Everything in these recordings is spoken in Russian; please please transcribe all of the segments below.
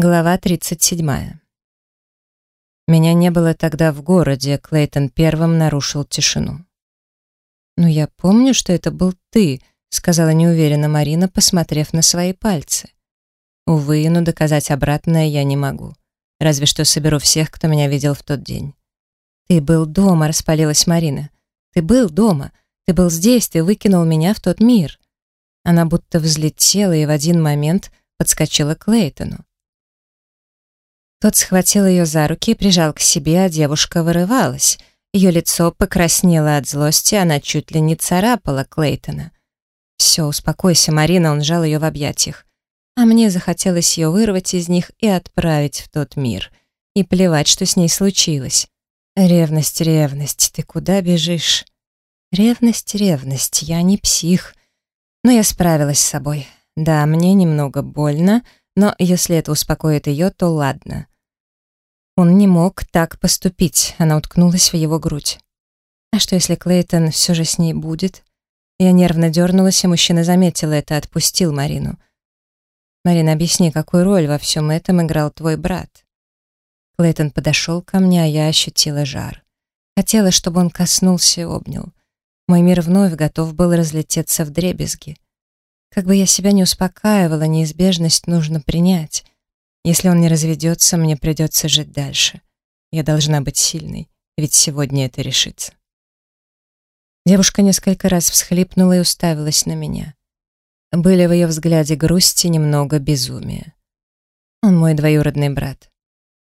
Глава 37. Меня не было тогда в городе, Клейтон первым нарушил тишину. «Ну, я помню, что это был ты», — сказала неуверенно Марина, посмотрев на свои пальцы. «Увы, но доказать обратное я не могу. Разве что соберу всех, кто меня видел в тот день». «Ты был дома», — распалилась Марина. «Ты был дома. Ты был здесь, ты выкинул меня в тот мир». Она будто взлетела и в один момент подскочила к Клейтону. Тот схватил ее за руки и прижал к себе, а девушка вырывалась. Ее лицо покраснело от злости, она чуть ли не царапала Клейтона. «Все, успокойся, Марина», он сжал ее в объятиях. А мне захотелось ее вырвать из них и отправить в тот мир. И плевать, что с ней случилось. «Ревность, ревность, ты куда бежишь?» «Ревность, ревность, я не псих». Но я справилась с собой. Да, мне немного больно, но если это успокоит ее, то ладно. Он не мог так поступить, она уткнулась в его грудь. А что, если Клейтон все же с ней будет? Я нервно дернулась, и мужчина заметил это, отпустил Марину. «Марина, объясни, какую роль во всем этом играл твой брат?» Клейтон подошел ко мне, а я ощутила жар. Хотела, чтобы он коснулся и обнял. Мой мир вновь готов был разлететься в дребезги. Как бы я себя не успокаивала, неизбежность нужно принять. Если он не разведется, мне придется жить дальше. Я должна быть сильной, ведь сегодня это решится. Девушка несколько раз всхлипнула и уставилась на меня. Были в ее взгляде грусти немного безумия. Он мой двоюродный брат.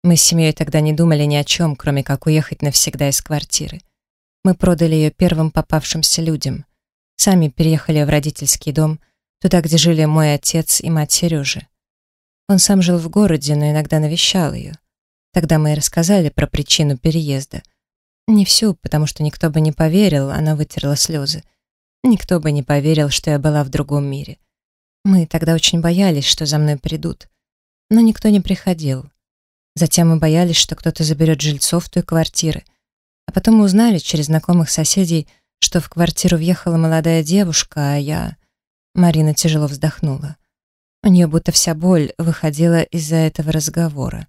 Мы с семьей тогда не думали ни о чем, кроме как уехать навсегда из квартиры. Мы продали ее первым попавшимся людям. Сами переехали в родительский дом, туда, где жили мой отец и мать Сережи. Он сам жил в городе, но иногда навещал ее. Тогда мы и рассказали про причину переезда. Не всю, потому что никто бы не поверил, она вытерла слезы. Никто бы не поверил, что я была в другом мире. Мы тогда очень боялись, что за мной придут. Но никто не приходил. Затем мы боялись, что кто-то заберет жильцов той квартиры. А потом мы узнали через знакомых соседей, что в квартиру въехала молодая девушка, а я... Марина тяжело вздохнула. У нее будто вся боль выходила из-за этого разговора.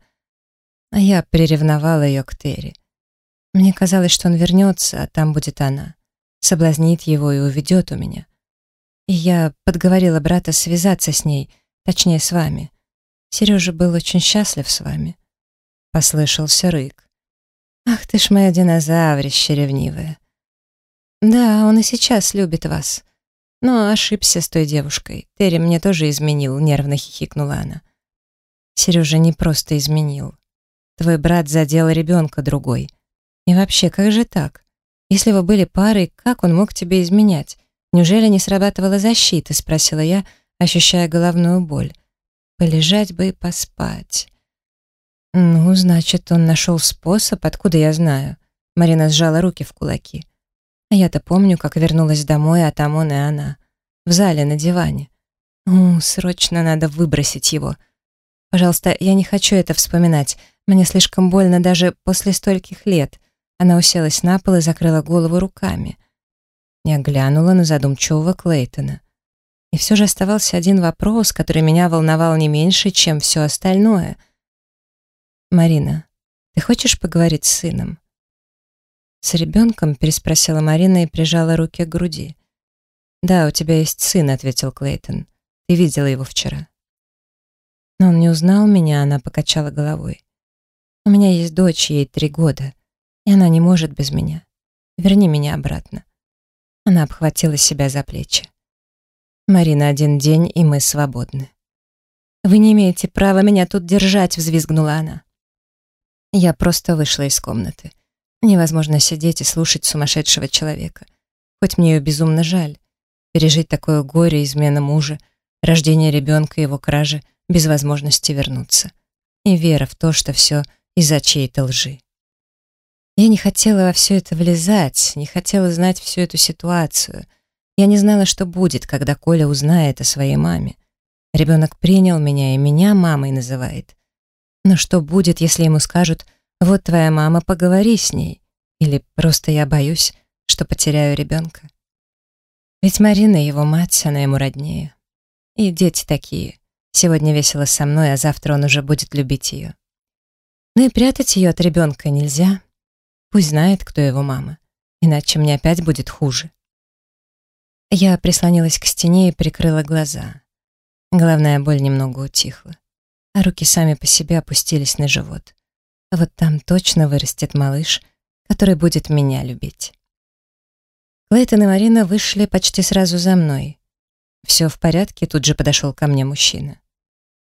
А я приревновала ее к Терри. Мне казалось, что он вернется, а там будет она. Соблазнит его и уведет у меня. И я подговорила брата связаться с ней, точнее, с вами. Сережа был очень счастлив с вами. Послышался рык. «Ах ты ж моя динозаврище ревнивая!» «Да, он и сейчас любит вас. Но ошибся с той девушкой. Терри мне тоже изменил, нервно хихикнула она. Сережа не просто изменил. Твой брат задел ребенка другой. И вообще, как же так? Если вы были парой, как он мог тебе изменять? Неужели не срабатывала защита? Спросила я, ощущая головную боль. Полежать бы и поспать. Ну, значит, он нашел способ, откуда я знаю. Марина сжала руки в кулаки. А я-то помню, как вернулась домой, а там он и она. В зале, на диване. У, срочно надо выбросить его. Пожалуйста, я не хочу это вспоминать. Мне слишком больно даже после стольких лет. Она уселась на пол и закрыла голову руками. Я глянула на задумчивого Клейтона. И все же оставался один вопрос, который меня волновал не меньше, чем все остальное. «Марина, ты хочешь поговорить с сыном?» «С ребенком?» — переспросила Марина и прижала руки к груди. «Да, у тебя есть сын», — ответил Клейтон. «Ты видела его вчера». Но он не узнал меня, она покачала головой. «У меня есть дочь, ей три года, и она не может без меня. Верни меня обратно». Она обхватила себя за плечи. «Марина, один день, и мы свободны». «Вы не имеете права меня тут держать», — взвизгнула она. Я просто вышла из комнаты. Невозможно сидеть и слушать сумасшедшего человека. Хоть мне ее безумно жаль. Пережить такое горе, измена мужа, рождение ребенка и его кражи без возможности вернуться. И вера в то, что все из-за чьей-то лжи. Я не хотела во все это влезать, не хотела знать всю эту ситуацию. Я не знала, что будет, когда Коля узнает о своей маме. Ребенок принял меня и меня мамой называет. Но что будет, если ему скажут «Вот твоя мама, поговори с ней». Или просто я боюсь, что потеряю ребенка. Ведь Марина его мать, она ему роднее. И дети такие. Сегодня весело со мной, а завтра он уже будет любить ее. Ну и прятать ее от ребенка нельзя. Пусть знает, кто его мама. Иначе мне опять будет хуже. Я прислонилась к стене и прикрыла глаза. Головная боль немного утихла, а руки сами по себе опустились на живот. Вот там точно вырастет малыш, который будет меня любить. Клейтон и Марина вышли почти сразу за мной. «Все в порядке?» — тут же подошел ко мне мужчина.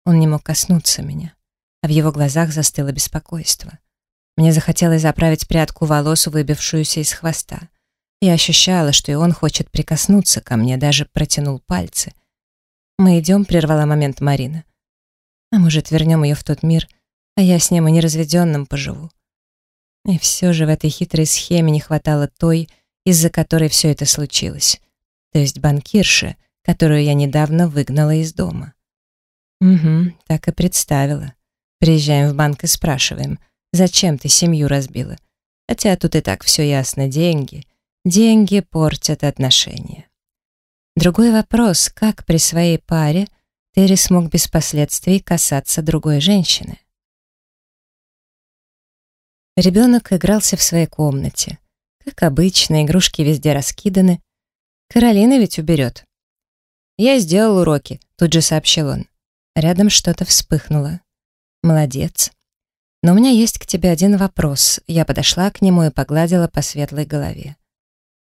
Он не мог коснуться меня, а в его глазах застыло беспокойство. Мне захотелось заправить прядку волос, выбившуюся из хвоста. Я ощущала, что и он хочет прикоснуться ко мне, даже протянул пальцы. «Мы идем», — прервала момент Марина. «А может, вернем ее в тот мир, а я с ним и неразведенным поживу?» И все же в этой хитрой схеме не хватало той, из-за которой все это случилось. То есть банкирши, которую я недавно выгнала из дома. Угу, так и представила. Приезжаем в банк и спрашиваем, зачем ты семью разбила? Хотя тут и так все ясно, деньги. Деньги портят отношения. Другой вопрос, как при своей паре Терри смог без последствий касаться другой женщины? Ребенок игрался в своей комнате. Как обычно, игрушки везде раскиданы. Каролина ведь уберет. «Я сделал уроки», — тут же сообщил он. Рядом что-то вспыхнуло. «Молодец. Но у меня есть к тебе один вопрос». Я подошла к нему и погладила по светлой голове.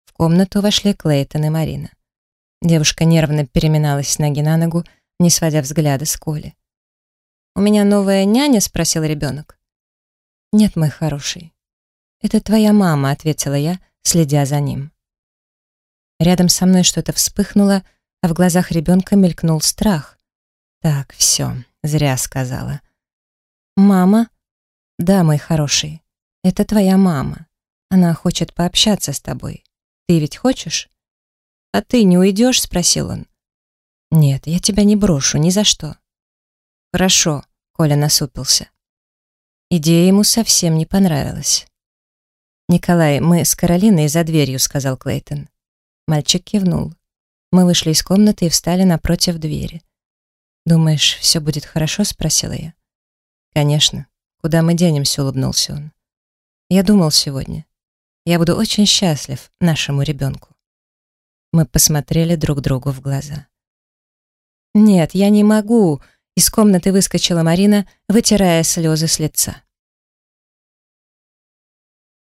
В комнату вошли Клейтон и Марина. Девушка нервно переминалась с ноги на ногу, не сводя взгляда с Коли. «У меня новая няня?» — спросил ребенок. «Нет, мой хороший. Это твоя мама», — ответила я, следя за ним. Рядом со мной что-то вспыхнуло, а в глазах ребенка мелькнул страх. «Так, все, зря сказала». «Мама?» «Да, мой хороший, это твоя мама. Она хочет пообщаться с тобой. Ты ведь хочешь?» «А ты не уйдешь?» — спросил он. «Нет, я тебя не брошу, ни за что». «Хорошо», — Коля насупился. Идея ему совсем не понравилась. «Николай, мы с Каролиной за дверью», — сказал Клейтон. Мальчик кивнул. Мы вышли из комнаты и встали напротив двери. «Думаешь, все будет хорошо?» — спросила я. «Конечно. Куда мы денемся?» — улыбнулся он. «Я думал сегодня. Я буду очень счастлив нашему ребенку». Мы посмотрели друг другу в глаза. «Нет, я не могу!» Из комнаты выскочила Марина, вытирая слезы с лица.